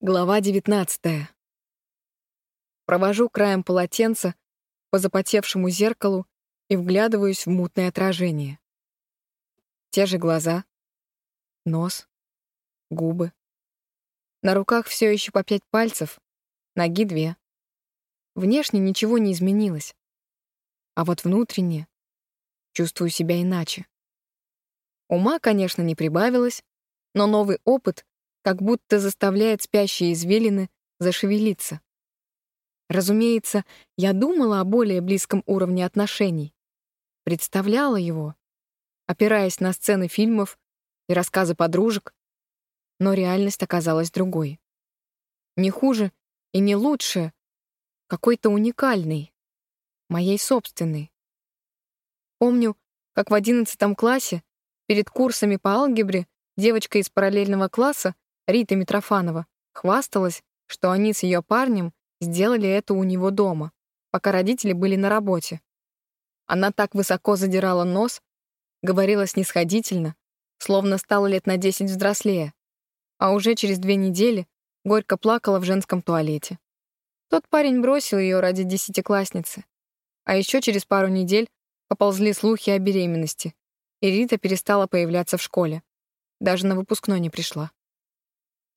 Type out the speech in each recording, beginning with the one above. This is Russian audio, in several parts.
Глава 19. Провожу краем полотенца по запотевшему зеркалу и вглядываюсь в мутное отражение. Те же глаза, нос, губы. На руках все еще по пять пальцев, ноги две. Внешне ничего не изменилось. А вот внутренне чувствую себя иначе. Ума, конечно, не прибавилось, но новый опыт как будто заставляет спящие извилины зашевелиться. Разумеется, я думала о более близком уровне отношений, представляла его, опираясь на сцены фильмов и рассказы подружек, но реальность оказалась другой. Не хуже и не лучше, какой-то уникальный, моей собственной. Помню, как в одиннадцатом классе перед курсами по алгебре девочка из параллельного класса Рита Митрофанова, хвасталась, что они с ее парнем сделали это у него дома, пока родители были на работе. Она так высоко задирала нос, говорила снисходительно, словно стала лет на десять взрослее, а уже через две недели горько плакала в женском туалете. Тот парень бросил ее ради десятиклассницы. А еще через пару недель поползли слухи о беременности, и Рита перестала появляться в школе. Даже на выпускной не пришла.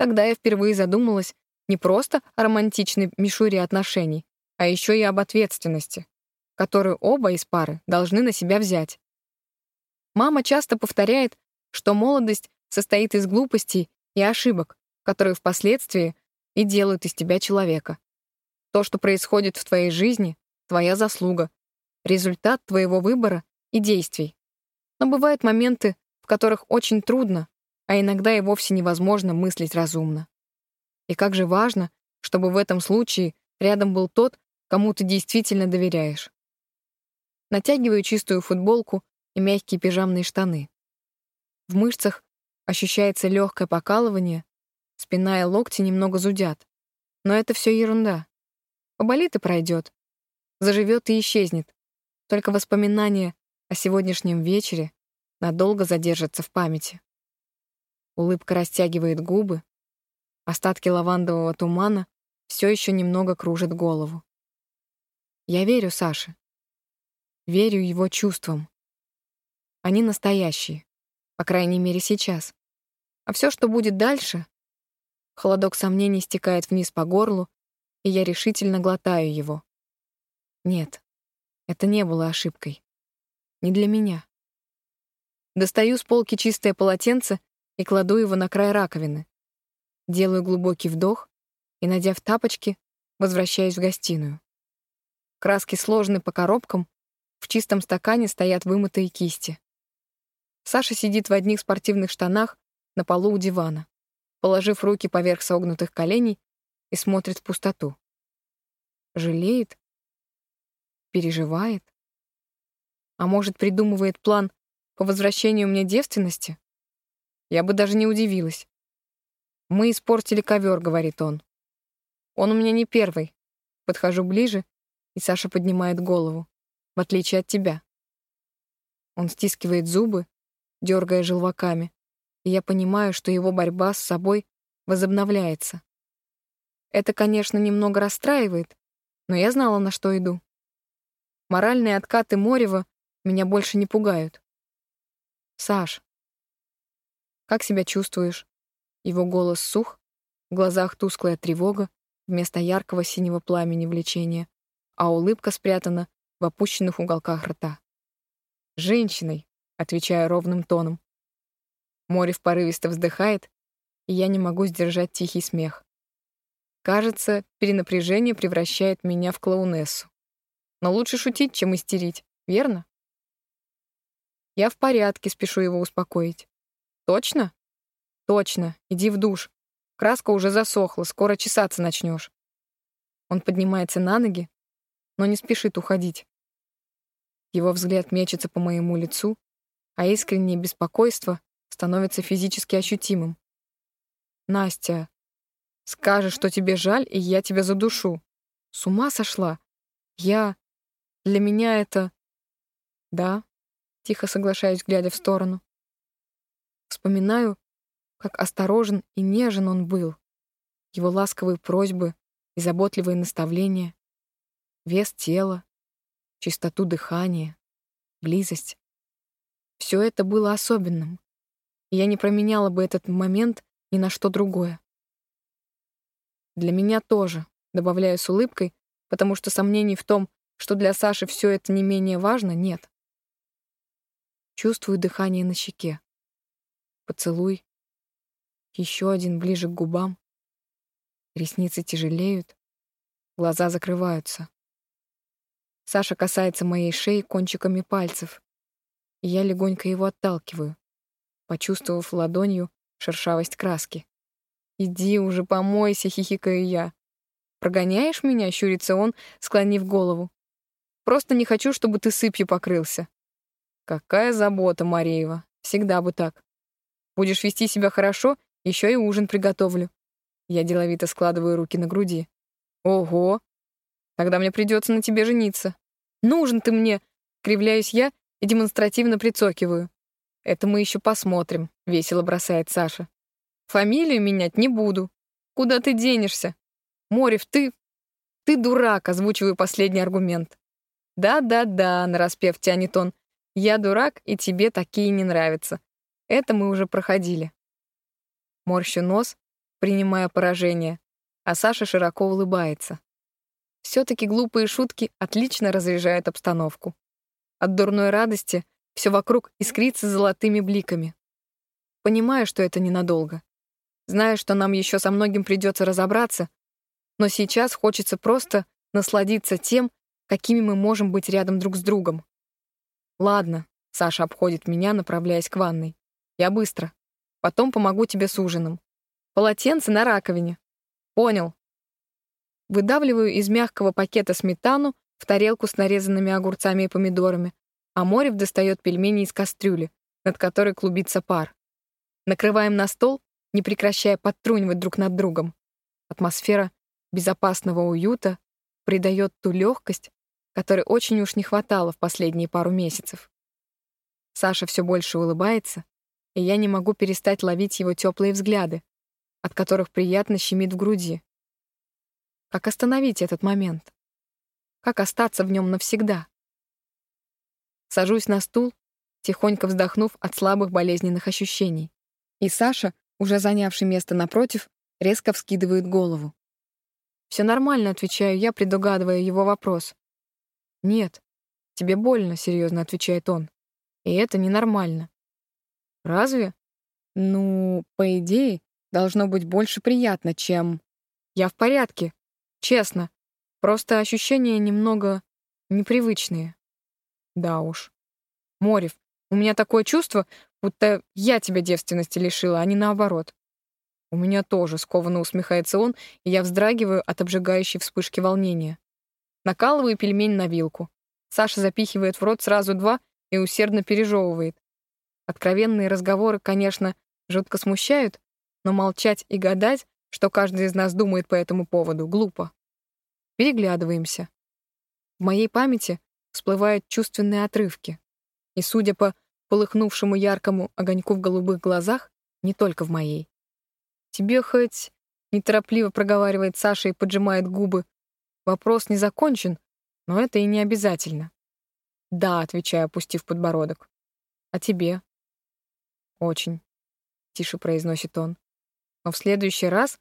Тогда я впервые задумалась не просто о романтичной мишуре отношений, а еще и об ответственности, которую оба из пары должны на себя взять. Мама часто повторяет, что молодость состоит из глупостей и ошибок, которые впоследствии и делают из тебя человека. То, что происходит в твоей жизни, твоя заслуга, результат твоего выбора и действий. Но бывают моменты, в которых очень трудно, а иногда и вовсе невозможно мыслить разумно. И как же важно, чтобы в этом случае рядом был тот, кому ты действительно доверяешь. Натягиваю чистую футболку и мягкие пижамные штаны. В мышцах ощущается легкое покалывание, спина и локти немного зудят. Но это все ерунда. Поболит и пройдет. Заживет и исчезнет. Только воспоминания о сегодняшнем вечере надолго задержатся в памяти. Улыбка растягивает губы. Остатки лавандового тумана все еще немного кружат голову. Я верю Саше. Верю его чувствам. Они настоящие, по крайней мере сейчас. А все, что будет дальше... Холодок сомнений стекает вниз по горлу, и я решительно глотаю его. Нет, это не было ошибкой. Не для меня. Достаю с полки чистое полотенце и кладу его на край раковины. Делаю глубокий вдох и, надев тапочки, возвращаюсь в гостиную. Краски сложены по коробкам, в чистом стакане стоят вымытые кисти. Саша сидит в одних спортивных штанах на полу у дивана, положив руки поверх согнутых коленей и смотрит в пустоту. Жалеет? Переживает? А может, придумывает план по возвращению мне девственности? Я бы даже не удивилась. «Мы испортили ковер», — говорит он. «Он у меня не первый». Подхожу ближе, и Саша поднимает голову. В отличие от тебя. Он стискивает зубы, дергая желваками, и я понимаю, что его борьба с собой возобновляется. Это, конечно, немного расстраивает, но я знала, на что иду. Моральные откаты Морева меня больше не пугают. «Саш, как себя чувствуешь?» Его голос сух, в глазах тусклая тревога вместо яркого синего пламени влечения, а улыбка спрятана в опущенных уголках рта. «Женщиной», — отвечаю ровным тоном. Море в порывисто вздыхает, и я не могу сдержать тихий смех. Кажется, перенапряжение превращает меня в клоунессу. Но лучше шутить, чем истерить, верно? Я в порядке, спешу его успокоить. Точно? Точно. Иди в душ. Краска уже засохла, скоро чесаться начнешь. Он поднимается на ноги, но не спешит уходить. Его взгляд мечется по моему лицу, а искреннее беспокойство становится физически ощутимым. «Настя, скажешь, что тебе жаль, и я тебя задушу. С ума сошла? Я... Для меня это...» «Да», — тихо соглашаюсь, глядя в сторону. Вспоминаю, как осторожен и нежен он был. его ласковые просьбы и заботливые наставления, вес тела, чистоту дыхания, близость. Все это было особенным, и я не променяла бы этот момент ни на что другое. Для меня тоже, добавляю с улыбкой, потому что сомнений в том, что для Саши все это не менее важно, нет. Чувствую дыхание на щеке. Поцелуй. Еще один ближе к губам. Ресницы тяжелеют, глаза закрываются. Саша касается моей шеи кончиками пальцев, и я легонько его отталкиваю, почувствовав ладонью шершавость краски. «Иди уже помойся», — хихикаю я. «Прогоняешь меня?» — щурится он, склонив голову. «Просто не хочу, чтобы ты сыпью покрылся». «Какая забота, Мареева. Всегда бы так. Будешь вести себя хорошо, еще и ужин приготовлю». Я деловито складываю руки на груди. «Ого! Тогда мне придется на тебе жениться. Нужен ты мне!» Кривляюсь я и демонстративно прицокиваю. «Это мы еще посмотрим», — весело бросает Саша. Фамилию менять не буду. Куда ты денешься? Морев, ты... Ты дурак, озвучиваю последний аргумент. Да-да-да, нараспев тянет он. Я дурак, и тебе такие не нравятся. Это мы уже проходили. Морщу нос, принимая поражение, а Саша широко улыбается. Все-таки глупые шутки отлично разряжают обстановку. От дурной радости все вокруг искрится золотыми бликами. Понимаю, что это ненадолго. Знаю, что нам еще со многим придется разобраться, но сейчас хочется просто насладиться тем, какими мы можем быть рядом друг с другом. Ладно, Саша обходит меня, направляясь к ванной. Я быстро. Потом помогу тебе с ужином. Полотенце на раковине. Понял. Выдавливаю из мягкого пакета сметану в тарелку с нарезанными огурцами и помидорами, а Морев достает пельмени из кастрюли, над которой клубится пар. Накрываем на стол не прекращая подтрунивать друг над другом. Атмосфера безопасного уюта придает ту легкость, которой очень уж не хватало в последние пару месяцев. Саша все больше улыбается, и я не могу перестать ловить его теплые взгляды, от которых приятно щемит в груди. Как остановить этот момент? Как остаться в нем навсегда? Сажусь на стул, тихонько вздохнув от слабых болезненных ощущений. И Саша уже занявший место напротив, резко вскидывает голову. «Все нормально», — отвечаю я, предугадывая его вопрос. «Нет, тебе больно», — серьезно отвечает он. «И это ненормально». «Разве?» «Ну, по идее, должно быть больше приятно, чем...» «Я в порядке, честно. Просто ощущения немного непривычные». «Да уж». «Морев, у меня такое чувство, будто я тебя девственности лишила, а не наоборот. У меня тоже скованно усмехается он, и я вздрагиваю от обжигающей вспышки волнения. Накалываю пельмень на вилку. Саша запихивает в рот сразу два и усердно пережевывает. Откровенные разговоры, конечно, жутко смущают, но молчать и гадать, что каждый из нас думает по этому поводу, глупо. Переглядываемся. В моей памяти всплывают чувственные отрывки. И, судя по полыхнувшему яркому огоньку в голубых глазах, не только в моей. «Тебе хоть...» — неторопливо проговаривает Саша и поджимает губы. «Вопрос не закончен, но это и не обязательно». «Да», — отвечаю, опустив подбородок. «А тебе?» «Очень», — тише произносит он. «Но в следующий раз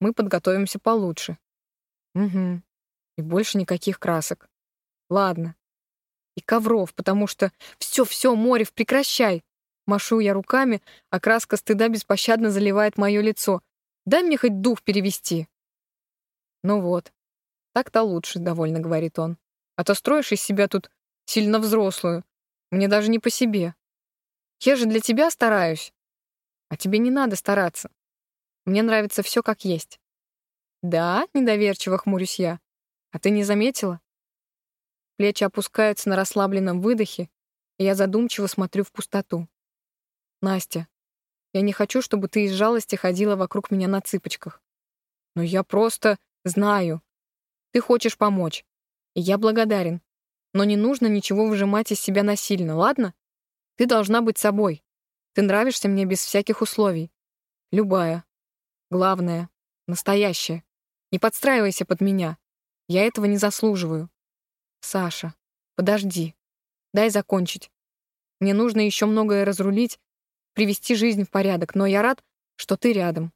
мы подготовимся получше». «Угу. И больше никаких красок. Ладно, и ковров, потому что «все-все, Морев, прекращай!» Машу я руками, а краска стыда беспощадно заливает мое лицо. «Дай мне хоть дух перевести!» «Ну вот, так-то лучше», — довольно говорит он. «А то строишь из себя тут сильно взрослую. Мне даже не по себе. Я же для тебя стараюсь. А тебе не надо стараться. Мне нравится все как есть». «Да?» — недоверчиво хмурюсь я. «А ты не заметила? Плечи опускаются на расслабленном выдохе, и я задумчиво смотрю в пустоту. «Настя, я не хочу, чтобы ты из жалости ходила вокруг меня на цыпочках. Но я просто знаю. Ты хочешь помочь, и я благодарен. Но не нужно ничего выжимать из себя насильно, ладно? Ты должна быть собой. Ты нравишься мне без всяких условий. Любая. Главное, Настоящее. Не подстраивайся под меня. Я этого не заслуживаю. Саша, подожди. Дай закончить. Мне нужно еще многое разрулить, привести жизнь в порядок, но я рад, что ты рядом.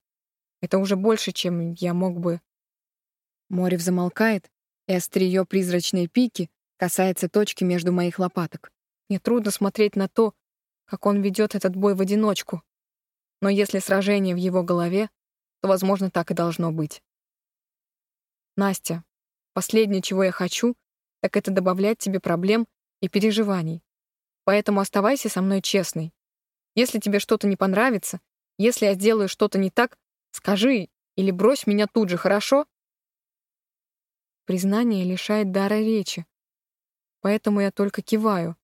Это уже больше, чем я мог бы... Морев замолкает, и острие призрачной пики касается точки между моих лопаток. Мне трудно смотреть на то, как он ведет этот бой в одиночку. Но если сражение в его голове, то, возможно, так и должно быть. Настя, последнее, чего я хочу, так это добавлять тебе проблем и переживаний. Поэтому оставайся со мной честной. Если тебе что-то не понравится, если я сделаю что-то не так, скажи или брось меня тут же, хорошо? Признание лишает дара речи. Поэтому я только киваю.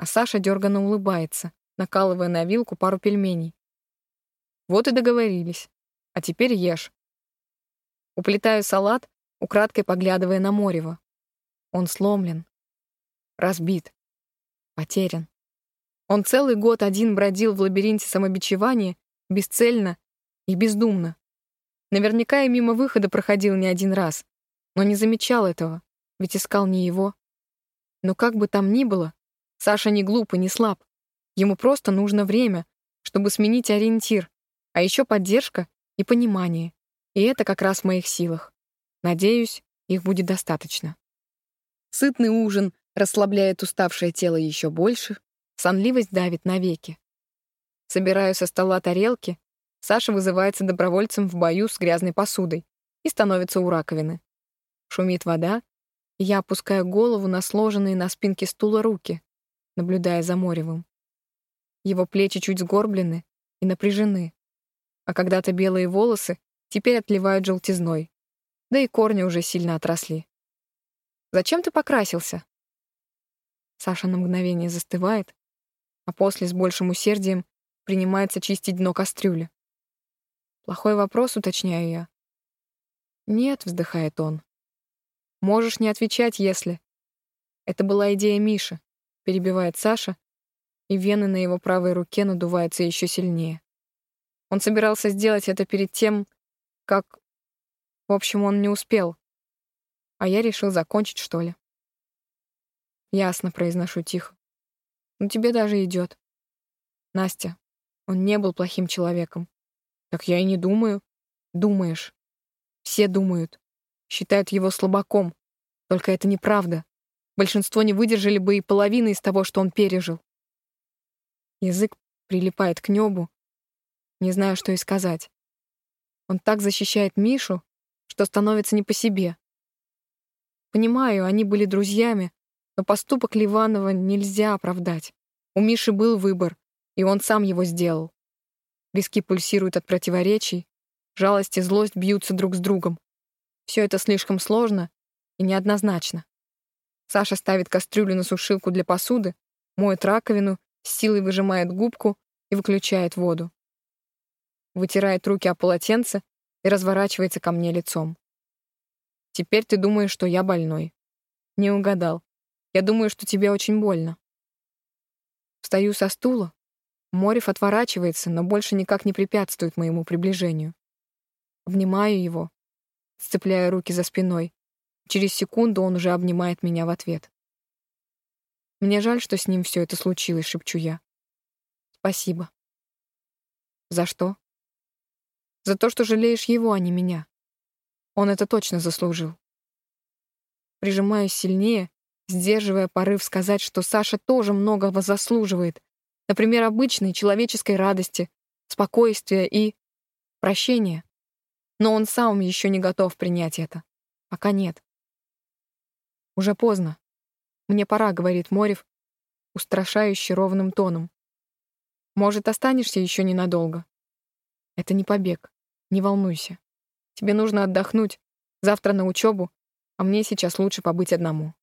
А Саша дерганно улыбается, накалывая на вилку пару пельменей. Вот и договорились. А теперь ешь. Уплетаю салат, украдкой поглядывая на Морева. Он сломлен, разбит, потерян. Он целый год один бродил в лабиринте самобичевания, бесцельно и бездумно. Наверняка и мимо выхода проходил не один раз, но не замечал этого, ведь искал не его. Но как бы там ни было, Саша не глуп и не слаб. Ему просто нужно время, чтобы сменить ориентир, а еще поддержка и понимание. И это как раз в моих силах. Надеюсь, их будет достаточно. Сытный ужин расслабляет уставшее тело еще больше, сонливость давит навеки. Собираю со стола тарелки, Саша вызывается добровольцем в бою с грязной посудой и становится у раковины. Шумит вода, я опускаю голову на сложенные на спинке стула руки, наблюдая за Моревым. Его плечи чуть сгорблены и напряжены, а когда-то белые волосы теперь отливают желтизной, да и корни уже сильно отросли. «Зачем ты покрасился?» Саша на мгновение застывает, а после с большим усердием принимается чистить дно кастрюли. Плохой вопрос, уточняю я. «Нет», — вздыхает он. Можешь не отвечать, если... Это была идея Миши, перебивает Саша, и вены на его правой руке надуваются еще сильнее. Он собирался сделать это перед тем, как... В общем, он не успел. А я решил закончить, что ли. Ясно, произношу тихо. Ну, тебе даже идет. Настя, он не был плохим человеком. Так я и не думаю. Думаешь. Все думают считают его слабаком. Только это неправда. Большинство не выдержали бы и половины из того, что он пережил. Язык прилипает к небу. Не знаю, что и сказать. Он так защищает Мишу, что становится не по себе. Понимаю, они были друзьями, но поступок Ливанова нельзя оправдать. У Миши был выбор, и он сам его сделал. Виски пульсируют от противоречий, жалость и злость бьются друг с другом. Все это слишком сложно и неоднозначно. Саша ставит кастрюлю на сушилку для посуды, моет раковину, с силой выжимает губку и выключает воду. Вытирает руки о полотенце и разворачивается ко мне лицом. «Теперь ты думаешь, что я больной». «Не угадал. Я думаю, что тебе очень больно». Встаю со стула. Морев отворачивается, но больше никак не препятствует моему приближению. Обнимаю его, сцепляя руки за спиной. Через секунду он уже обнимает меня в ответ. Мне жаль, что с ним все это случилось, шепчу я. Спасибо. За что? За то, что жалеешь его, а не меня. Он это точно заслужил. Прижимаюсь сильнее, сдерживая порыв сказать, что Саша тоже многого заслуживает. Например, обычной человеческой радости, спокойствия и прощения. Но он сам еще не готов принять это. Пока нет. Уже поздно. Мне пора, говорит Морев, устрашающе ровным тоном. Может, останешься еще ненадолго? Это не побег. Не волнуйся. Тебе нужно отдохнуть. Завтра на учебу, а мне сейчас лучше побыть одному.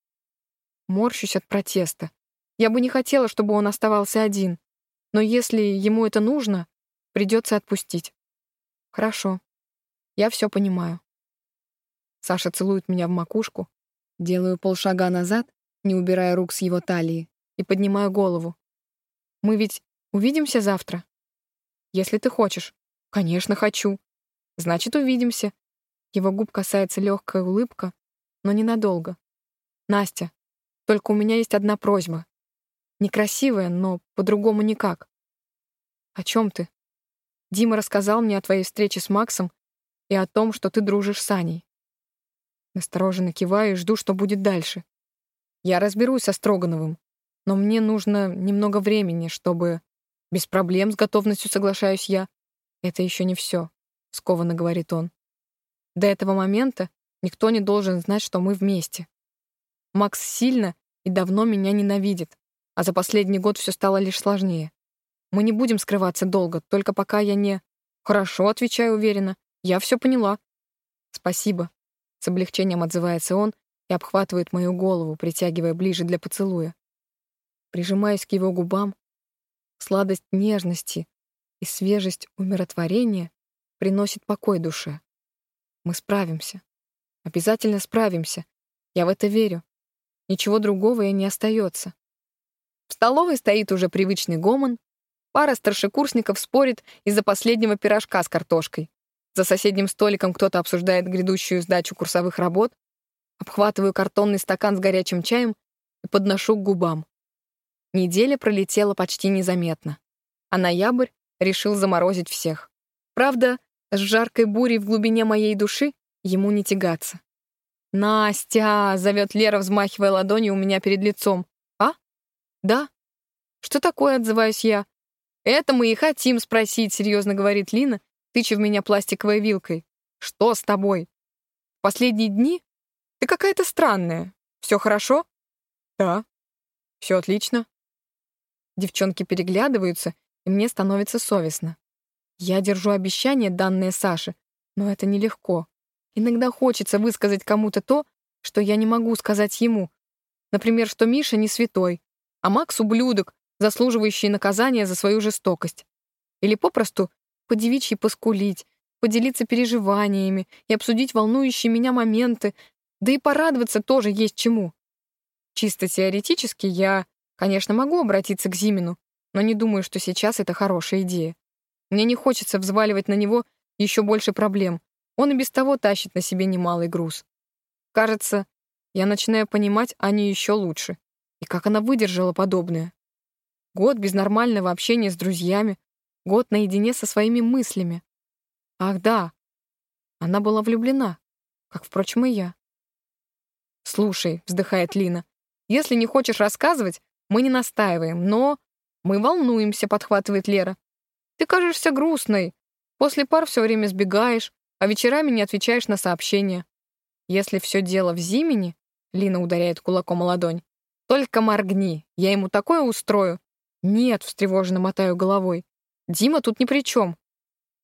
Морщусь от протеста. Я бы не хотела, чтобы он оставался один. Но если ему это нужно, придется отпустить. Хорошо. Я все понимаю. Саша целует меня в макушку, делаю полшага назад, не убирая рук с его талии, и поднимаю голову. Мы ведь увидимся завтра? Если ты хочешь. Конечно, хочу. Значит, увидимся. Его губ касается легкая улыбка, но ненадолго. Настя, только у меня есть одна просьба. Некрасивая, но по-другому никак. О чем ты? Дима рассказал мне о твоей встрече с Максом и о том, что ты дружишь с Аней. Настороженно киваю и жду, что будет дальше. Я разберусь со Строгановым, но мне нужно немного времени, чтобы... Без проблем, с готовностью соглашаюсь я. Это еще не все, скованно говорит он. До этого момента никто не должен знать, что мы вместе. Макс сильно и давно меня ненавидит, а за последний год все стало лишь сложнее. Мы не будем скрываться долго, только пока я не... Хорошо, отвечаю уверенно. Я все поняла. Спасибо. С облегчением отзывается он и обхватывает мою голову, притягивая ближе для поцелуя. Прижимаясь к его губам, сладость нежности и свежесть умиротворения приносит покой душе. Мы справимся. Обязательно справимся. Я в это верю. Ничего другого и не остается. В столовой стоит уже привычный гомон. Пара старшекурсников спорит из-за последнего пирожка с картошкой. За соседним столиком кто-то обсуждает грядущую сдачу курсовых работ. Обхватываю картонный стакан с горячим чаем и подношу к губам. Неделя пролетела почти незаметно. А ноябрь решил заморозить всех. Правда, с жаркой бурей в глубине моей души ему не тягаться. «Настя!» — зовет Лера, взмахивая ладонью у меня перед лицом. «А? Да? Что такое?» — отзываюсь я. «Это мы и хотим спросить», — серьезно говорит Лина, тыча в меня пластиковой вилкой. «Что с тобой? Последние дни? Ты какая-то странная. Все хорошо?» «Да. Все отлично». Девчонки переглядываются, и мне становится совестно. Я держу обещание, данное Саше, но это нелегко. Иногда хочется высказать кому-то то, что я не могу сказать ему. Например, что Миша не святой, а Макс — ублюдок, заслуживающий наказания за свою жестокость. Или попросту подевичьи поскулить, поделиться переживаниями и обсудить волнующие меня моменты, да и порадоваться тоже есть чему. Чисто теоретически я, конечно, могу обратиться к Зимину, но не думаю, что сейчас это хорошая идея. Мне не хочется взваливать на него еще больше проблем. Он и без того тащит на себе немалый груз. Кажется, я начинаю понимать Аню еще лучше. И как она выдержала подобное. Год без нормального общения с друзьями, год наедине со своими мыслями. Ах да, она была влюблена, как, впрочем, и я. «Слушай», — вздыхает Лина, — «если не хочешь рассказывать, мы не настаиваем, но...» «Мы волнуемся», — подхватывает Лера. Ты кажешься грустной. После пар все время сбегаешь, а вечерами не отвечаешь на сообщения. Если все дело в Зимине, Лина ударяет кулаком о ладонь, только моргни, я ему такое устрою. Нет, встревоженно мотаю головой. Дима тут ни при чем.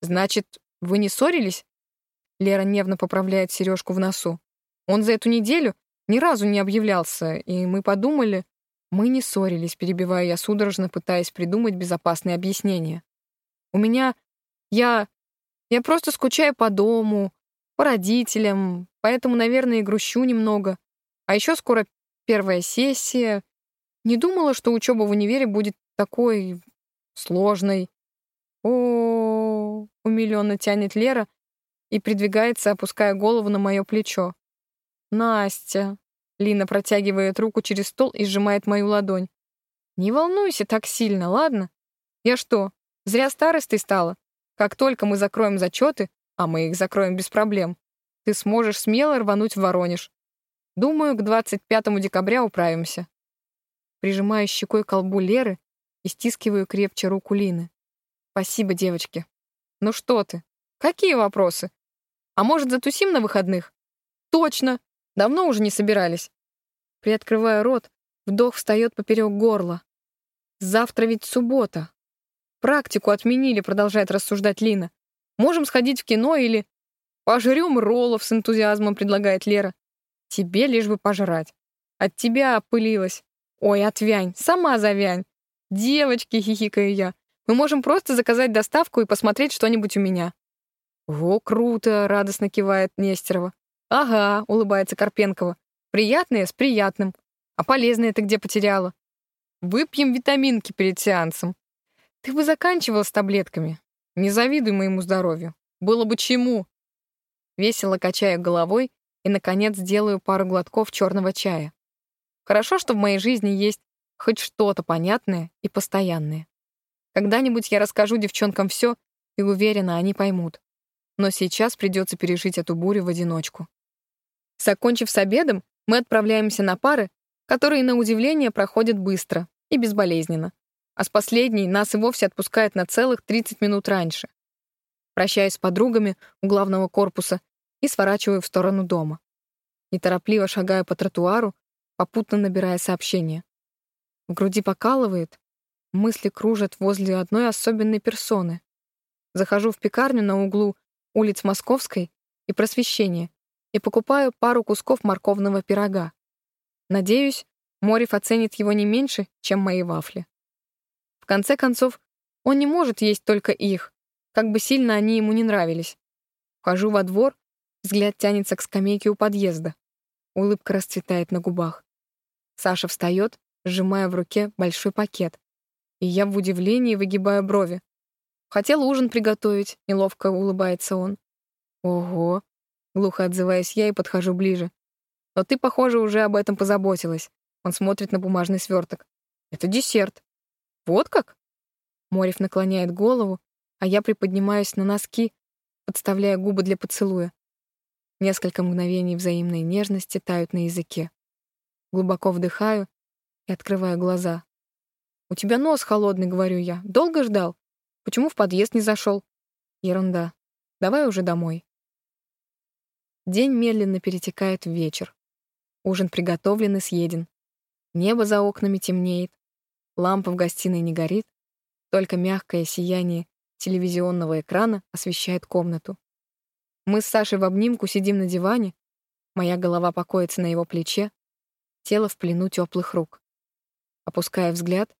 Значит, вы не ссорились? Лера нервно поправляет сережку в носу. Он за эту неделю ни разу не объявлялся, и мы подумали... Мы не ссорились, перебивая я судорожно, пытаясь придумать безопасное объяснение. У меня... Я... Я просто скучаю по дому, по родителям, поэтому, наверное, и грущу немного. А еще скоро первая сессия. Не думала, что учеба в универе будет такой... сложной. О, умиленно тянет Лера и придвигается, опуская голову на мое плечо. Настя. Лина протягивает руку через стол и сжимает мою ладонь. Не волнуйся так сильно, ладно? Я что, Зря старостой стала. Как только мы закроем зачеты, а мы их закроем без проблем, ты сможешь смело рвануть в Воронеж. Думаю, к 25 декабря управимся. Прижимаю щекой к колбу Леры и стискиваю крепче руку Лины. Спасибо, девочки. Ну что ты? Какие вопросы? А может, затусим на выходных? Точно! Давно уже не собирались. Приоткрывая рот, вдох встает поперек горла. Завтра ведь суббота, Практику отменили, продолжает рассуждать Лина. Можем сходить в кино или... Пожрем роллов с энтузиазмом, предлагает Лера. Тебе лишь бы пожрать. От тебя опылилась. Ой, отвянь, сама завянь. Девочки, хихикаю я. Мы можем просто заказать доставку и посмотреть что-нибудь у меня. Во, круто, радостно кивает Нестерова. Ага, улыбается Карпенкова. Приятное с приятным. А полезное ты где потеряла? Выпьем витаминки перед сеансом. Ты бы заканчивал с таблетками. Не завидуй моему здоровью. Было бы чему. Весело качаю головой и, наконец, делаю пару глотков черного чая. Хорошо, что в моей жизни есть хоть что-то понятное и постоянное. Когда-нибудь я расскажу девчонкам все, и уверена, они поймут. Но сейчас придется пережить эту бурю в одиночку. Закончив с обедом, мы отправляемся на пары, которые, на удивление, проходят быстро и безболезненно. А с последней нас и вовсе отпускают на целых 30 минут раньше. Прощаюсь с подругами у главного корпуса и сворачиваю в сторону дома. Неторопливо шагаю по тротуару, попутно набирая сообщения. В груди покалывает, мысли кружат возле одной особенной персоны. Захожу в пекарню на углу улиц Московской и Просвещения и покупаю пару кусков морковного пирога. Надеюсь, Морев оценит его не меньше, чем мои вафли. В конце концов, он не может есть только их, как бы сильно они ему не нравились. Вхожу во двор, взгляд тянется к скамейке у подъезда. Улыбка расцветает на губах. Саша встает, сжимая в руке большой пакет. И я в удивлении выгибаю брови. Хотел ужин приготовить, неловко улыбается он. Ого, глухо отзываюсь я и подхожу ближе. Но ты, похоже, уже об этом позаботилась. Он смотрит на бумажный сверток. Это десерт. Вот как? Морев наклоняет голову, а я приподнимаюсь на носки, подставляя губы для поцелуя. Несколько мгновений взаимной нежности тают на языке. Глубоко вдыхаю и открываю глаза. «У тебя нос холодный», — говорю я. «Долго ждал? Почему в подъезд не зашел?» «Ерунда. Давай уже домой». День медленно перетекает в вечер. Ужин приготовлен и съеден. Небо за окнами темнеет. Лампа в гостиной не горит. Только мягкое сияние телевизионного экрана освещает комнату. Мы с Сашей в обнимку сидим на диване. Моя голова покоится на его плече. Тело в плену теплых рук. Опуская взгляд,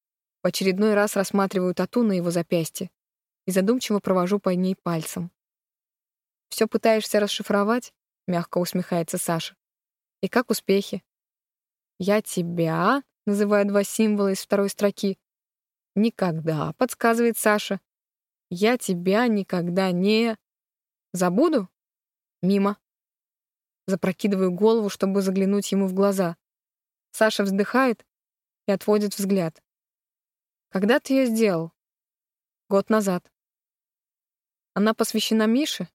в очередной раз рассматриваю тату на его запястье и задумчиво провожу по ней пальцем. «Все пытаешься расшифровать?» — мягко усмехается Саша. «И как успехи?» «Я тебя», — называю два символа из второй строки. «Никогда», — подсказывает Саша. «Я тебя никогда не...» «Забуду?» «Мимо». Запрокидываю голову, чтобы заглянуть ему в глаза. Саша вздыхает и отводит взгляд. «Когда ты ее сделал?» «Год назад». «Она посвящена Мише?»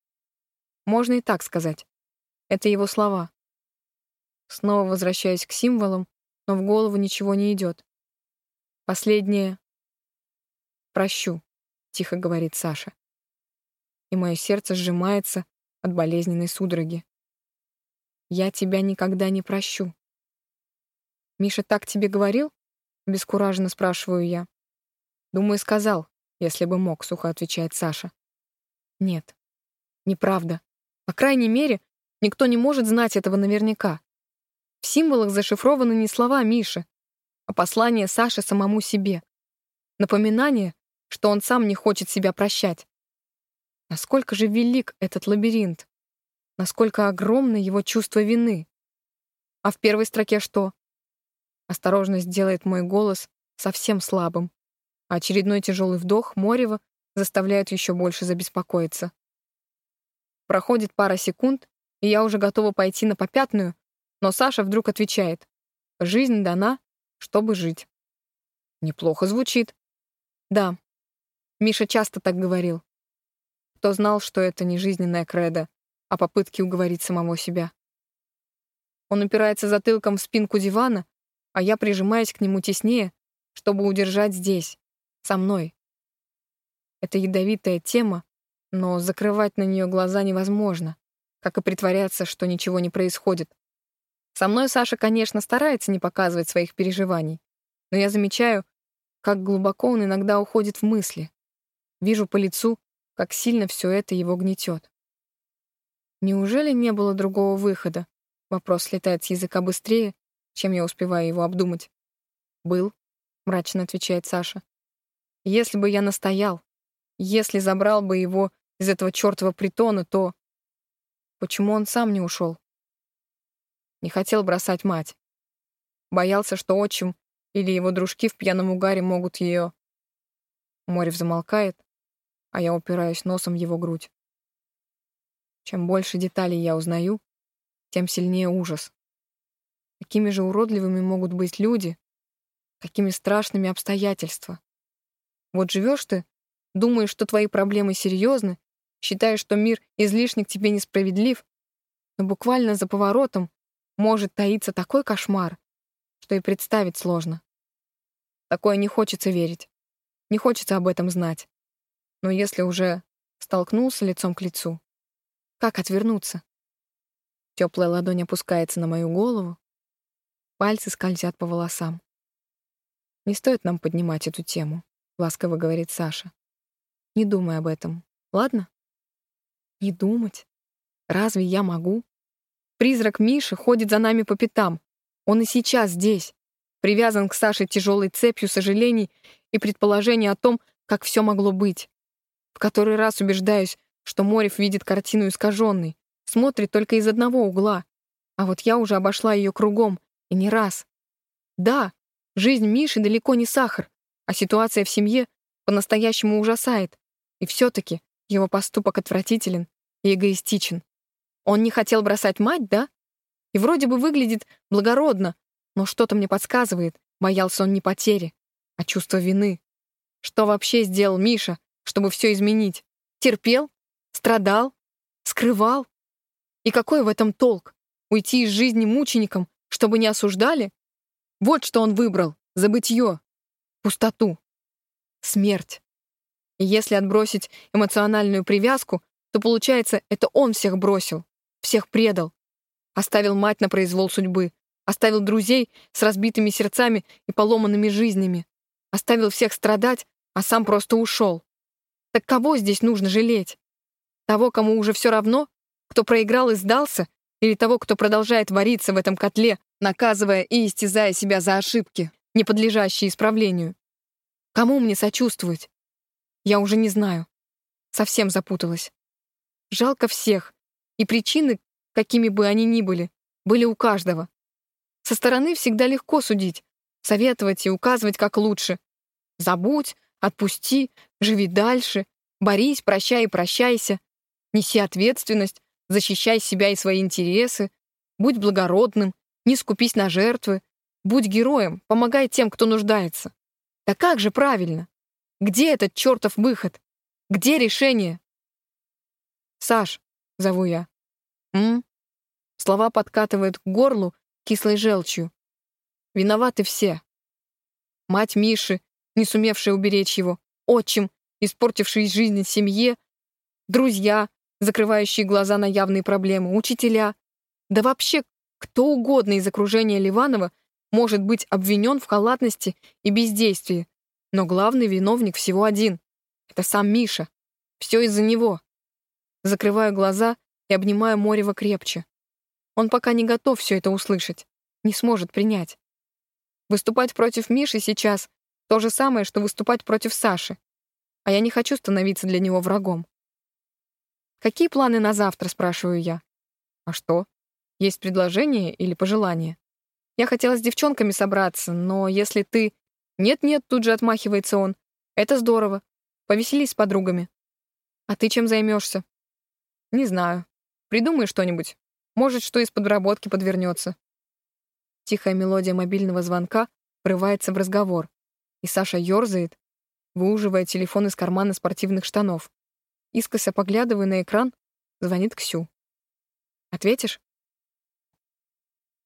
«Можно и так сказать. Это его слова». Снова возвращаюсь к символам, но в голову ничего не идет. Последнее «прощу», — тихо говорит Саша. И мое сердце сжимается от болезненной судороги. «Я тебя никогда не прощу». «Миша так тебе говорил?» — бескураженно спрашиваю я. «Думаю, сказал, если бы мог», — сухо отвечает Саша. «Нет, неправда. По крайней мере, никто не может знать этого наверняка. В символах зашифрованы не слова Миши, а послание Саши самому себе. Напоминание, что он сам не хочет себя прощать. Насколько же велик этот лабиринт? Насколько огромно его чувство вины? А в первой строке что? Осторожность делает мой голос совсем слабым, очередной тяжелый вдох Морева заставляет еще больше забеспокоиться. Проходит пара секунд, и я уже готова пойти на попятную, но Саша вдруг отвечает. «Жизнь дана, чтобы жить». Неплохо звучит. Да, Миша часто так говорил. Кто знал, что это не жизненная кредо, а попытки уговорить самого себя. Он упирается затылком в спинку дивана, а я прижимаюсь к нему теснее, чтобы удержать здесь, со мной. Это ядовитая тема, но закрывать на нее глаза невозможно, как и притворяться, что ничего не происходит. Со мной Саша, конечно, старается не показывать своих переживаний, но я замечаю, как глубоко он иногда уходит в мысли. Вижу по лицу, как сильно все это его гнетет. Неужели не было другого выхода? Вопрос слетает с языка быстрее, чем я успеваю его обдумать. «Был», — мрачно отвечает Саша. «Если бы я настоял, если забрал бы его из этого чертова притона, то... Почему он сам не ушел? Не хотел бросать мать. Боялся, что отчим или его дружки в пьяном угаре могут ее... Морев замолкает, а я упираюсь носом в его грудь. Чем больше деталей я узнаю, тем сильнее ужас. Какими же уродливыми могут быть люди, какими страшными обстоятельства. Вот живешь ты, думаешь, что твои проблемы серьезны, считаешь, что мир излишне к тебе несправедлив, но буквально за поворотом может таиться такой кошмар, что и представить сложно. Такое не хочется верить, не хочется об этом знать. Но если уже столкнулся лицом к лицу, как отвернуться? Теплая ладонь опускается на мою голову, пальцы скользят по волосам. «Не стоит нам поднимать эту тему», — ласково говорит Саша. «Не думай об этом, ладно?» «Не думать? Разве я могу?» Призрак Миши ходит за нами по пятам. Он и сейчас здесь, привязан к Саше тяжелой цепью сожалений и предположений о том, как все могло быть. В который раз убеждаюсь, что Морев видит картину искаженной, смотрит только из одного угла, а вот я уже обошла ее кругом, и не раз. Да, жизнь Миши далеко не сахар, а ситуация в семье по-настоящему ужасает, и все-таки его поступок отвратителен и эгоистичен. Он не хотел бросать мать, да? И вроде бы выглядит благородно, но что-то мне подсказывает, боялся он не потери, а чувства вины. Что вообще сделал Миша, чтобы все изменить? Терпел? Страдал? Скрывал? И какой в этом толк? Уйти из жизни мучеником, чтобы не осуждали? Вот что он выбрал — забытье, пустоту, смерть. И если отбросить эмоциональную привязку, то получается, это он всех бросил, всех предал. Оставил мать на произвол судьбы, оставил друзей с разбитыми сердцами и поломанными жизнями, оставил всех страдать, а сам просто ушел. Так кого здесь нужно жалеть? Того, кому уже все равно? Кто проиграл и сдался? Или того, кто продолжает вариться в этом котле, наказывая и истязая себя за ошибки, не подлежащие исправлению? Кому мне сочувствовать? Я уже не знаю. Совсем запуталась. Жалко всех, и причины, какими бы они ни были, были у каждого. Со стороны всегда легко судить, советовать и указывать, как лучше. Забудь, отпусти, живи дальше, борись, прощай и прощайся. Неси ответственность, защищай себя и свои интересы, будь благородным, не скупись на жертвы, будь героем, помогай тем, кто нуждается. Да как же правильно? Где этот чертов выход? Где решение? Саш, — зову я. «М?» Слова подкатывают к горлу кислой желчью. Виноваты все. Мать Миши, не сумевшая уберечь его, отчим, испортивший жизнь семье, друзья, закрывающие глаза на явные проблемы, учителя. Да вообще кто угодно из окружения Ливанова может быть обвинен в халатности и бездействии. Но главный виновник всего один. Это сам Миша. Все из-за него. Закрываю глаза и обнимаю Морева крепче. Он пока не готов все это услышать, не сможет принять. Выступать против Миши сейчас — то же самое, что выступать против Саши. А я не хочу становиться для него врагом. «Какие планы на завтра?» — спрашиваю я. «А что? Есть предложение или пожелание?» «Я хотела с девчонками собраться, но если ты...» «Нет-нет», — тут же отмахивается он. «Это здорово. Повеселись с подругами». «А ты чем займешься? Не знаю. Придумай что-нибудь. Может, что из подработки подвернется. Тихая мелодия мобильного звонка врывается в разговор, и Саша ерзает, выуживая телефон из кармана спортивных штанов. Искоса поглядывая на экран, звонит Ксю. «Ответишь?»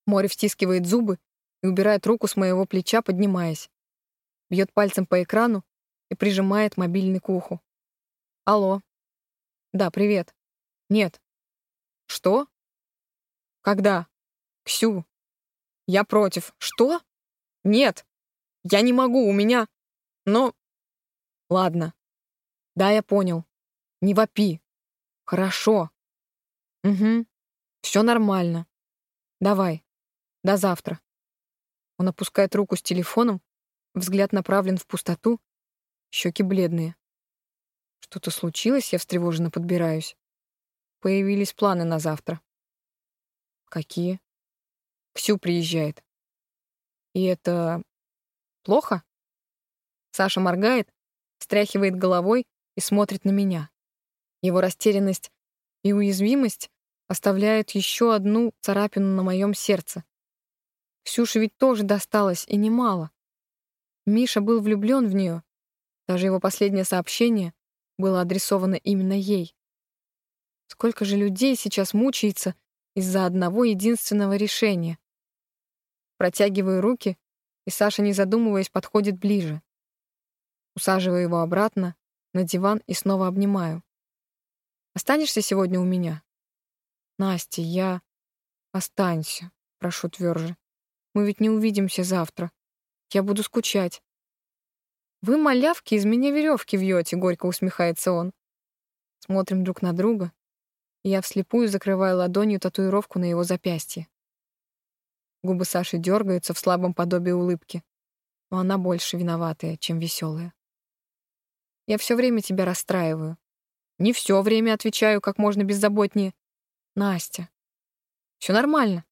Море втискивает зубы и убирает руку с моего плеча, поднимаясь. Бьет пальцем по экрану и прижимает мобильный к уху. «Алло. Да, привет. Нет. Что? Когда? Ксю. Я против. Что? Нет. Я не могу, у меня... Но... Ладно. Да, я понял. Не вопи. Хорошо. Угу. Все нормально. Давай. До завтра. Он опускает руку с телефоном, взгляд направлен в пустоту, щеки бледные. Что-то случилось, я встревоженно подбираюсь. Появились планы на завтра. Какие? Ксю приезжает. И это плохо? Саша моргает, стряхивает головой и смотрит на меня. Его растерянность и уязвимость оставляют еще одну царапину на моем сердце. Ксюше ведь тоже досталось, и немало. Миша был влюблен в нее. Даже его последнее сообщение было адресовано именно ей. Сколько же людей сейчас мучается из-за одного единственного решения. Протягиваю руки, и Саша, не задумываясь, подходит ближе. Усаживаю его обратно на диван и снова обнимаю. «Останешься сегодня у меня?» «Настя, я...» «Останься», — прошу тверже. «Мы ведь не увидимся завтра. Я буду скучать». «Вы, малявки, из меня веревки вьете», — горько усмехается он. Смотрим друг на друга, и я вслепую закрываю ладонью татуировку на его запястье. Губы Саши дергаются в слабом подобии улыбки, но она больше виноватая, чем веселая. Я все время тебя расстраиваю. Не все время отвечаю как можно беззаботнее. Настя. Все нормально.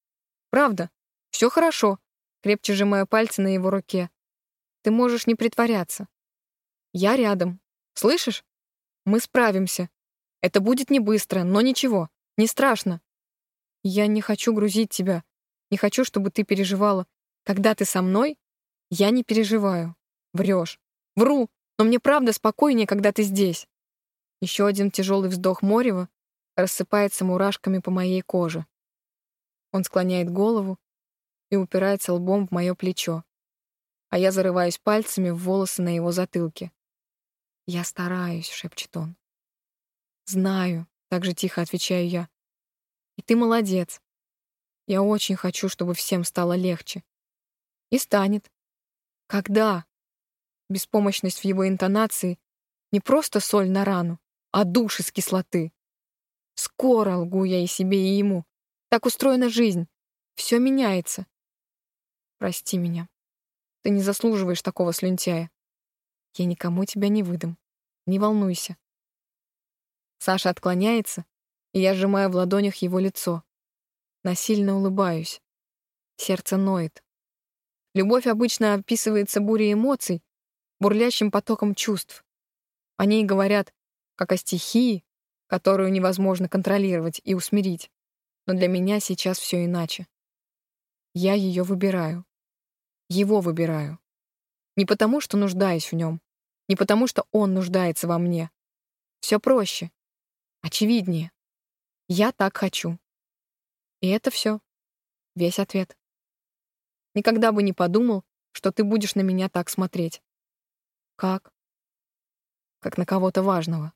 Правда. Все хорошо. Крепче сжимаю пальцы на его руке. Ты можешь не притворяться. Я рядом. Слышишь? Мы справимся. Это будет не быстро, но ничего. Не страшно. Я не хочу грузить тебя. Не хочу, чтобы ты переживала. Когда ты со мной, я не переживаю. Врешь. Вру, но мне правда спокойнее, когда ты здесь. Еще один тяжелый вздох Морева рассыпается мурашками по моей коже. Он склоняет голову и упирается лбом в мое плечо а я зарываюсь пальцами в волосы на его затылке. «Я стараюсь», — шепчет он. «Знаю», — так же тихо отвечаю я. «И ты молодец. Я очень хочу, чтобы всем стало легче. И станет. Когда?» Беспомощность в его интонации не просто соль на рану, а душ из кислоты. Скоро лгу я и себе, и ему. Так устроена жизнь. Все меняется. Прости меня. Ты не заслуживаешь такого слюнтяя. Я никому тебя не выдам. Не волнуйся. Саша отклоняется, и я сжимаю в ладонях его лицо. Насильно улыбаюсь. Сердце ноет. Любовь обычно описывается бурей эмоций, бурлящим потоком чувств. О ней говорят как о стихии, которую невозможно контролировать и усмирить. Но для меня сейчас все иначе. Я ее выбираю. Его выбираю. Не потому, что нуждаюсь в нем, не потому, что он нуждается во мне. Все проще, очевиднее. Я так хочу. И это все. Весь ответ. Никогда бы не подумал, что ты будешь на меня так смотреть. Как? Как на кого-то важного.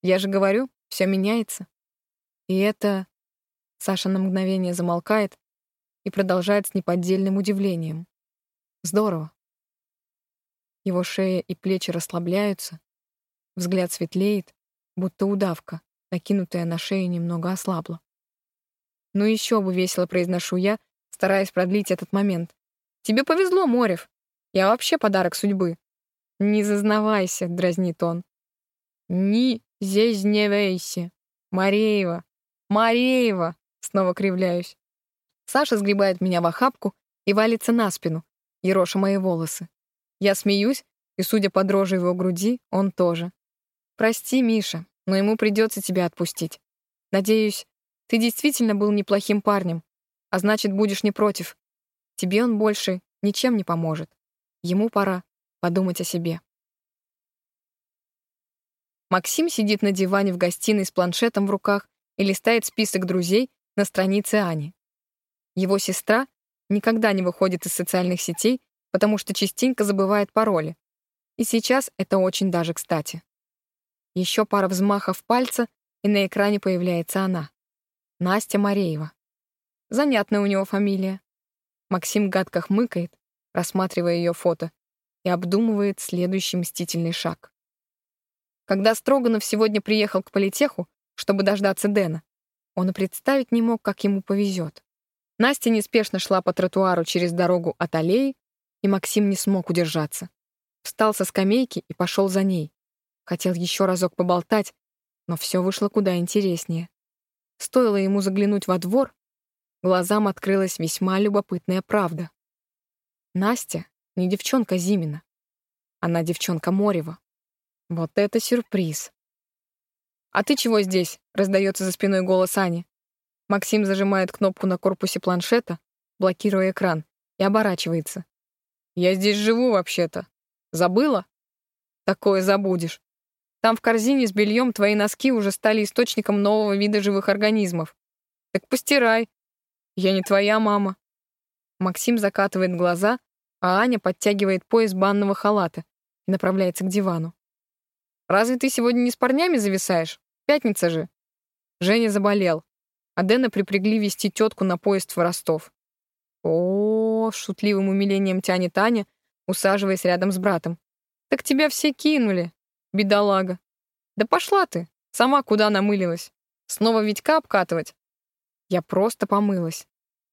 Я же говорю, все меняется. И это... Саша на мгновение замолкает и продолжает с неподдельным удивлением. Здорово. Его шея и плечи расслабляются, взгляд светлеет, будто удавка, накинутая на шею, немного ослабла. «Ну еще бы весело», — произношу я, стараясь продлить этот момент. «Тебе повезло, Морев. Я вообще подарок судьбы». «Не зазнавайся», — дразнит он. «Не зезневейся. Мареева. Мареева!» — снова кривляюсь. Саша сгребает меня в охапку и валится на спину, ероша мои волосы. Я смеюсь, и, судя по дрожи его груди, он тоже. «Прости, Миша, но ему придется тебя отпустить. Надеюсь, ты действительно был неплохим парнем, а значит, будешь не против. Тебе он больше ничем не поможет. Ему пора подумать о себе». Максим сидит на диване в гостиной с планшетом в руках и листает список друзей на странице Ани. Его сестра никогда не выходит из социальных сетей, потому что частенько забывает пароли. И сейчас это очень даже кстати. Еще пара взмахов пальца, и на экране появляется она. Настя Мареева. Занятная у него фамилия. Максим гадко хмыкает, рассматривая ее фото, и обдумывает следующий мстительный шаг. Когда Строганов сегодня приехал к политеху, чтобы дождаться Дэна, он и представить не мог, как ему повезет. Настя неспешно шла по тротуару через дорогу от аллеи, и Максим не смог удержаться. Встал со скамейки и пошел за ней. Хотел еще разок поболтать, но все вышло куда интереснее. Стоило ему заглянуть во двор, глазам открылась весьма любопытная правда. Настя не девчонка Зимина. Она девчонка Морева. Вот это сюрприз. «А ты чего здесь?» — раздается за спиной голос Ани. Максим зажимает кнопку на корпусе планшета, блокируя экран, и оборачивается. «Я здесь живу вообще-то. Забыла?» «Такое забудешь. Там в корзине с бельем твои носки уже стали источником нового вида живых организмов. Так постирай. Я не твоя мама». Максим закатывает глаза, а Аня подтягивает пояс банного халата и направляется к дивану. «Разве ты сегодня не с парнями зависаешь? Пятница же». Женя заболел, а Дэна припрягли вести тетку на поезд в Ростов. О, с шутливым умилением тянет Таня, усаживаясь рядом с братом. «Так тебя все кинули, бедолага». «Да пошла ты, сама куда намылилась? Снова Витька обкатывать?» «Я просто помылась».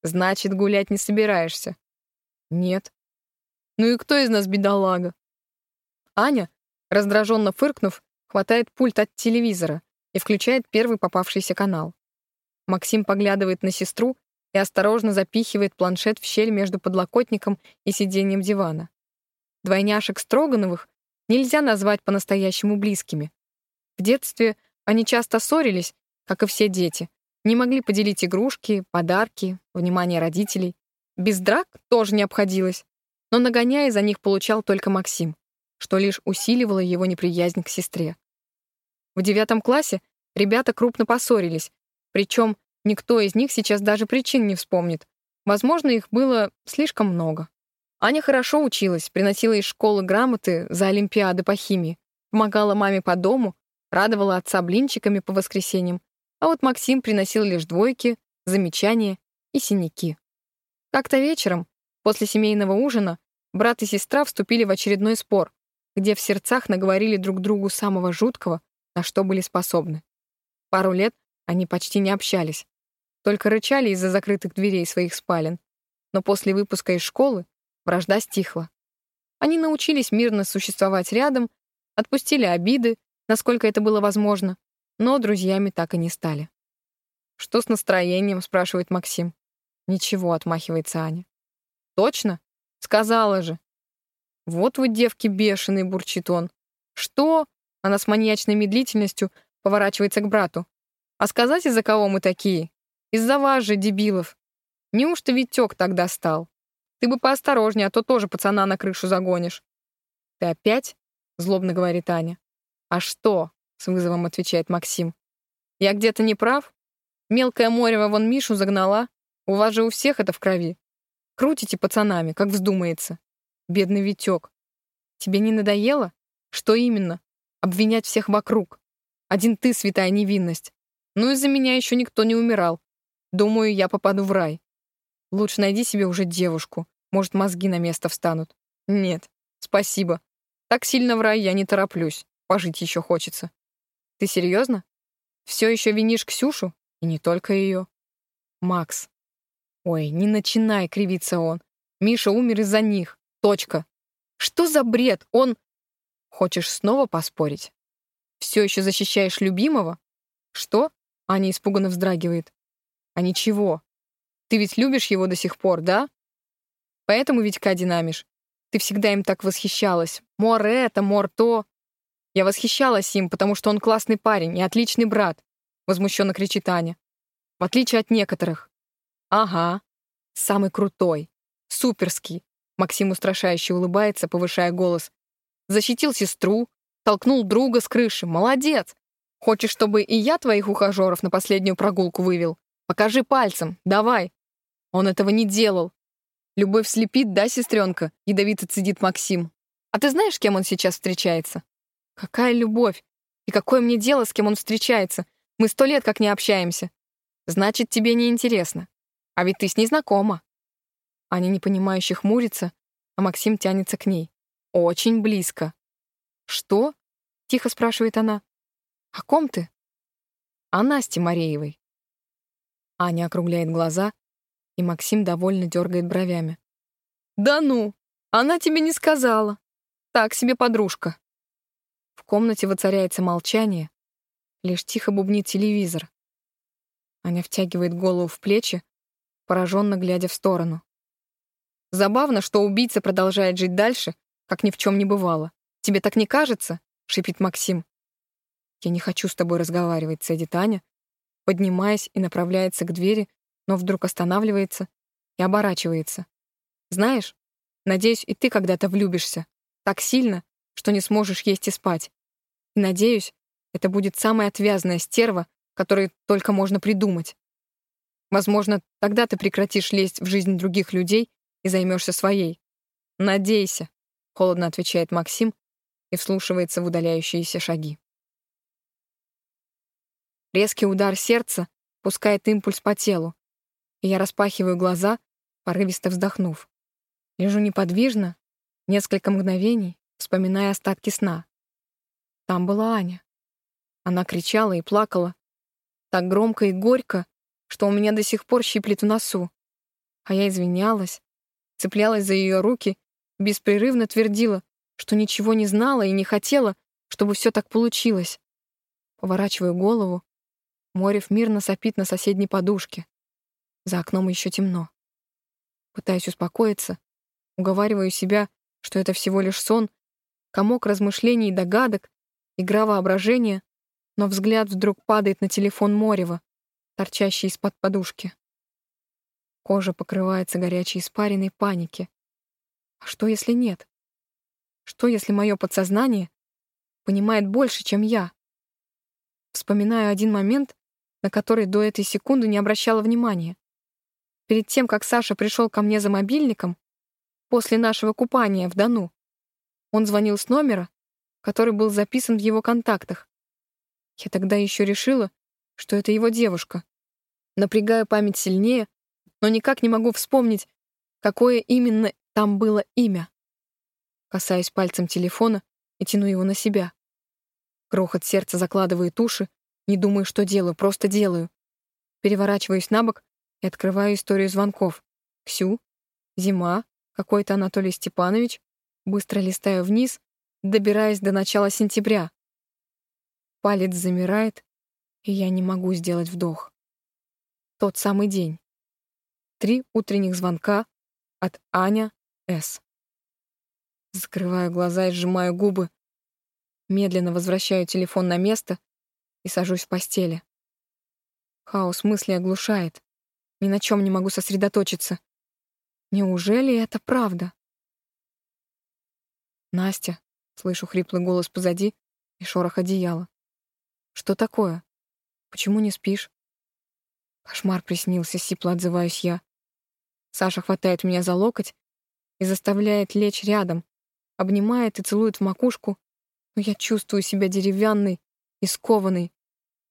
«Значит, гулять не собираешься?» «Нет». «Ну и кто из нас бедолага?» Аня, раздраженно фыркнув, хватает пульт от телевизора и включает первый попавшийся канал. Максим поглядывает на сестру и осторожно запихивает планшет в щель между подлокотником и сиденьем дивана. Двойняшек Строгановых нельзя назвать по-настоящему близкими. В детстве они часто ссорились, как и все дети, не могли поделить игрушки, подарки, внимание родителей. Без драк тоже не обходилось, но нагоняя за них получал только Максим, что лишь усиливало его неприязнь к сестре. В девятом классе ребята крупно поссорились, причем никто из них сейчас даже причин не вспомнит. Возможно, их было слишком много. Аня хорошо училась, приносила из школы грамоты за олимпиады по химии, помогала маме по дому, радовала отца блинчиками по воскресеньям, а вот Максим приносил лишь двойки, замечания и синяки. Как-то вечером, после семейного ужина, брат и сестра вступили в очередной спор, где в сердцах наговорили друг другу самого жуткого, на что были способны. Пару лет они почти не общались, только рычали из-за закрытых дверей своих спален. Но после выпуска из школы вражда стихла. Они научились мирно существовать рядом, отпустили обиды, насколько это было возможно, но друзьями так и не стали. «Что с настроением?» — спрашивает Максим. «Ничего», — отмахивается Аня. «Точно? Сказала же». «Вот вы, девки, бешеные!» — бурчит он. «Что?» — она с маньячной медлительностью поворачивается к брату. «А сказать, из-за кого мы такие? Из-за вас же, дебилов. Неужто Витек тогда стал? Ты бы поосторожнее, а то тоже пацана на крышу загонишь». «Ты опять?» — злобно говорит Аня. «А что?» — с вызовом отвечает Максим. «Я где-то не прав? Мелкая Морева вон Мишу загнала. У вас же у всех это в крови. Крутите пацанами, как вздумается. Бедный Витек. Тебе не надоело? Что именно? Обвинять всех вокруг. Один ты, святая невинность. Ну, из-за меня еще никто не умирал. Думаю, я попаду в рай. Лучше найди себе уже девушку. Может, мозги на место встанут. Нет, спасибо. Так сильно в рай я не тороплюсь. Пожить еще хочется. Ты серьезно? Все еще винишь Ксюшу? И не только ее. Макс. Ой, не начинай, кривиться он. Миша умер из-за них. Точка. Что за бред? Он... Хочешь снова поспорить? Все еще защищаешь любимого? Что? Аня испуганно вздрагивает. А ничего. Ты ведь любишь его до сих пор, да? Поэтому ведь динамишь. Ты всегда им так восхищалась. Мор это, мор то. Я восхищалась им, потому что он классный парень и отличный брат, возмущенно кричит Аня. В отличие от некоторых. Ага. Самый крутой. Суперский. Максим устрашающе улыбается, повышая голос. Защитил сестру, толкнул друга с крыши. Молодец. Хочешь, чтобы и я твоих ухажеров на последнюю прогулку вывел? Покажи пальцем, давай. Он этого не делал. Любовь слепит, да, сестренка? Ядовито цедит Максим. А ты знаешь, кем он сейчас встречается? Какая любовь? И какое мне дело, с кем он встречается? Мы сто лет как не общаемся. Значит, тебе не интересно. А ведь ты с ней знакома. Аня непонимающе хмурится, а Максим тянется к ней. Очень близко. «Что?» — тихо спрашивает она. «О ком ты?» «О Насте Мареевой». Аня округляет глаза, и Максим довольно дергает бровями. «Да ну! Она тебе не сказала! Так себе подружка!» В комнате воцаряется молчание, лишь тихо бубнит телевизор. Аня втягивает голову в плечи, пораженно глядя в сторону. Забавно, что убийца продолжает жить дальше, как ни в чем не бывало. Тебе так не кажется? шипит Максим. «Я не хочу с тобой разговаривать», — цедит Аня, поднимаясь и направляется к двери, но вдруг останавливается и оборачивается. «Знаешь, надеюсь, и ты когда-то влюбишься. Так сильно, что не сможешь есть и спать. И надеюсь, это будет самая отвязная стерва, которую только можно придумать. Возможно, тогда ты прекратишь лезть в жизнь других людей и займешься своей. Надейся, — холодно отвечает Максим и вслушивается в удаляющиеся шаги. Резкий удар сердца пускает импульс по телу, и я распахиваю глаза, порывисто вздохнув. Лежу неподвижно, несколько мгновений, вспоминая остатки сна. Там была Аня. Она кричала и плакала, так громко и горько, что у меня до сих пор щиплет в носу. А я извинялась, цеплялась за ее руки, беспрерывно твердила, что ничего не знала и не хотела, чтобы все так получилось. Поворачиваю голову. Морев мирно сопит на соседней подушке. За окном еще темно. Пытаюсь успокоиться, уговариваю себя, что это всего лишь сон, комок размышлений и догадок, игра воображения, но взгляд вдруг падает на телефон Морева, торчащий из-под подушки. Кожа покрывается горячей испариной паники. А что, если нет? Что, если мое подсознание понимает больше, чем я? Вспоминаю один момент, на который до этой секунды не обращала внимания. Перед тем, как Саша пришел ко мне за мобильником, после нашего купания в Дону, он звонил с номера, который был записан в его контактах. Я тогда еще решила, что это его девушка. Напрягаю память сильнее, но никак не могу вспомнить, какое именно там было имя. Касаюсь пальцем телефона и тяну его на себя. Грохот сердца закладывает уши, не думаю, что делаю, просто делаю. Переворачиваюсь на бок и открываю историю звонков. Ксю, Зима, какой-то Анатолий Степанович. Быстро листаю вниз, добираясь до начала сентября. Палец замирает, и я не могу сделать вдох. Тот самый день. Три утренних звонка от Аня С. Закрываю глаза и сжимаю губы. Медленно возвращаю телефон на место и сажусь в постели. Хаос мыслей оглушает. Ни на чем не могу сосредоточиться. Неужели это правда? Настя, слышу хриплый голос позади и шорох одеяла. Что такое? Почему не спишь? Кошмар приснился, сипло отзываюсь я. Саша хватает меня за локоть и заставляет лечь рядом, обнимает и целует в макушку, но я чувствую себя деревянной и скованной.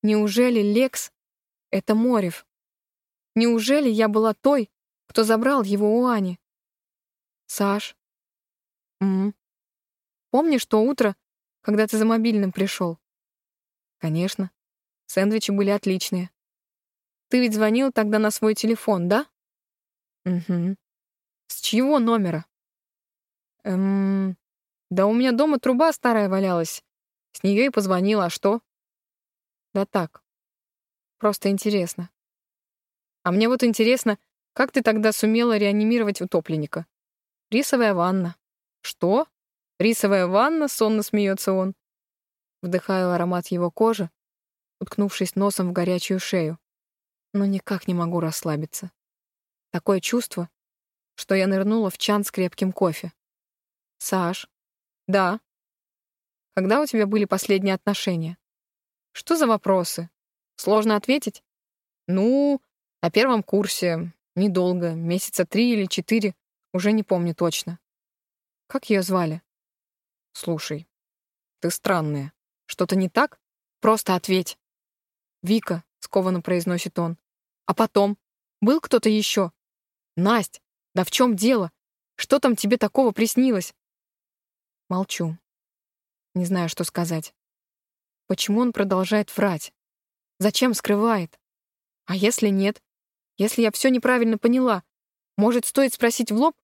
Неужели Лекс — это Морев? Неужели я была той, кто забрал его у Ани? Саш? М, Помнишь то утро, когда ты за мобильным пришел? Конечно. Сэндвичи были отличные. Ты ведь звонил тогда на свой телефон, да? Угу. С чьего номера? Эм... Да у меня дома труба старая валялась. С нее и позвонила, а что? Да так. Просто интересно. А мне вот интересно, как ты тогда сумела реанимировать утопленника? Рисовая ванна. Что? Рисовая ванна? Сонно смеется он. Вдыхаю аромат его кожи, уткнувшись носом в горячую шею. Но никак не могу расслабиться. Такое чувство, что я нырнула в чан с крепким кофе. «Саш?» «Да». «Когда у тебя были последние отношения?» «Что за вопросы? Сложно ответить?» «Ну, на первом курсе. Недолго. Месяца три или четыре. Уже не помню точно». «Как ее звали?» «Слушай, ты странная. Что-то не так? Просто ответь. Вика, скованно произносит он. А потом? Был кто-то еще? Насть, да в чем дело? Что там тебе такого приснилось? Молчу. Не знаю, что сказать. Почему он продолжает врать? Зачем скрывает? А если нет? Если я все неправильно поняла, может, стоит спросить в лоб?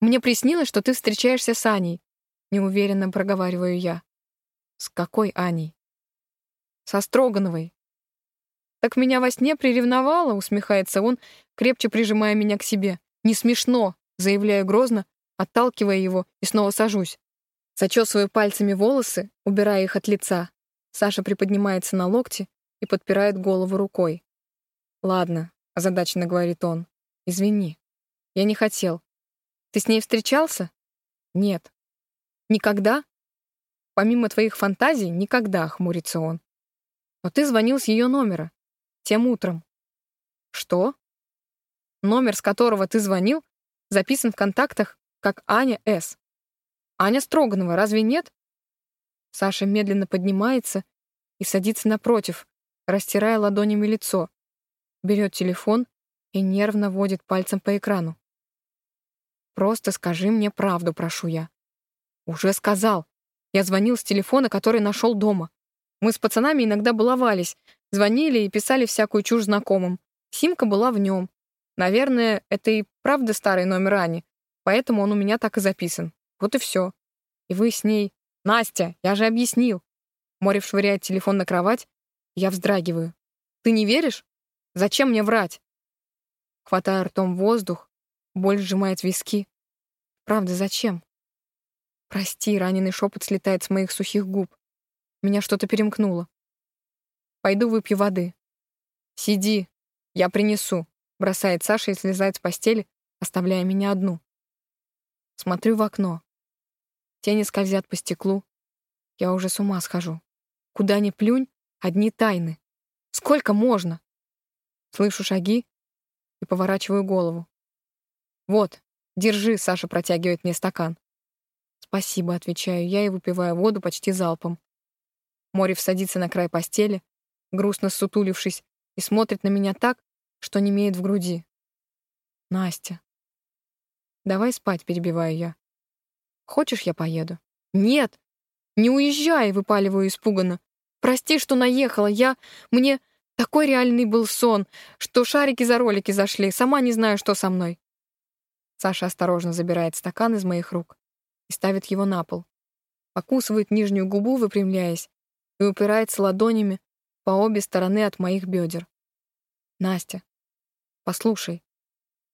Мне приснилось, что ты встречаешься с Аней. Неуверенно проговариваю я. С какой Аней? Со Строгановой. Так меня во сне приревновало, усмехается он, крепче прижимая меня к себе. Не смешно, заявляю грозно, отталкивая его и снова сажусь. Зачесываю пальцами волосы, убирая их от лица. Саша приподнимается на локте и подпирает голову рукой. «Ладно», — озадаченно говорит он. «Извини. Я не хотел. Ты с ней встречался?» «Нет». «Никогда?» «Помимо твоих фантазий, никогда», — хмурится он. «Но ты звонил с ее номера. Тем утром». «Что?» «Номер, с которого ты звонил, записан в контактах как Аня С. Аня Строганова, разве нет?» Саша медленно поднимается и садится напротив, растирая ладонями лицо, берет телефон и нервно водит пальцем по экрану. «Просто скажи мне правду, прошу я». «Уже сказал. Я звонил с телефона, который нашел дома. Мы с пацанами иногда баловались, звонили и писали всякую чушь знакомым. Симка была в нем. Наверное, это и правда старый номер Ани, поэтому он у меня так и записан. Вот и все. И вы с ней... Настя, я же объяснил. Морев швыряет телефон на кровать. Я вздрагиваю. Ты не веришь? Зачем мне врать? Хватаю ртом воздух, боль сжимает виски. Правда, зачем? Прости, раненый шепот слетает с моих сухих губ. Меня что-то перемкнуло. Пойду выпью воды. Сиди, я принесу, бросает Саша и слезает с постели, оставляя меня одну. Смотрю в окно. Тени скользят по стеклу. Я уже с ума схожу. Куда ни плюнь, одни тайны. Сколько можно? Слышу шаги и поворачиваю голову. «Вот, держи», — Саша протягивает мне стакан. «Спасибо», — отвечаю я и выпиваю воду почти залпом. Морев садится на край постели, грустно сутулившись, и смотрит на меня так, что не имеет в груди. «Настя». «Давай спать», — перебиваю я. «Хочешь, я поеду?» «Нет! Не уезжай!» — выпаливаю испуганно. «Прости, что наехала. Я... Мне...» Такой реальный был сон, что шарики за ролики зашли, сама не знаю, что со мной. Саша осторожно забирает стакан из моих рук и ставит его на пол. Покусывает нижнюю губу, выпрямляясь, и упирается ладонями по обе стороны от моих бедер. «Настя, послушай.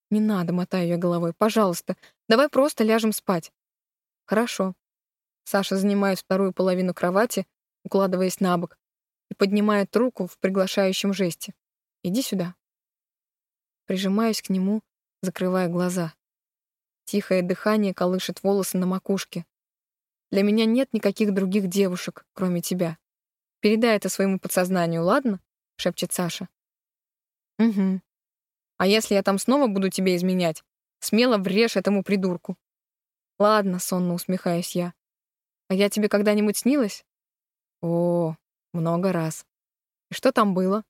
Не надо, мотаю я головой. Пожалуйста, давай просто ляжем спать». «Хорошо». Саша занимает вторую половину кровати, укладываясь на бок, и поднимает руку в приглашающем жесте. «Иди сюда». Прижимаюсь к нему, закрывая глаза. Тихое дыхание колышет волосы на макушке. Для меня нет никаких других девушек, кроме тебя. Передай это своему подсознанию, ладно? шепчет Саша. Угу. А если я там снова буду тебе изменять, смело врежь этому придурку. Ладно, сонно усмехаюсь я. А я тебе когда-нибудь снилась? О, много раз. И что там было?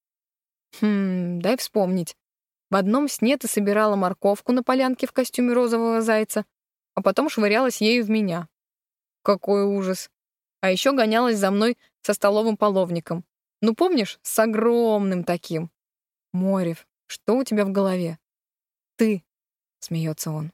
Хм, дай вспомнить. В одном сне ты собирала морковку на полянке в костюме розового зайца, а потом швырялась ею в меня. Какой ужас. А еще гонялась за мной со столовым половником. Ну, помнишь, с огромным таким. Морев, что у тебя в голове? Ты, смеется он.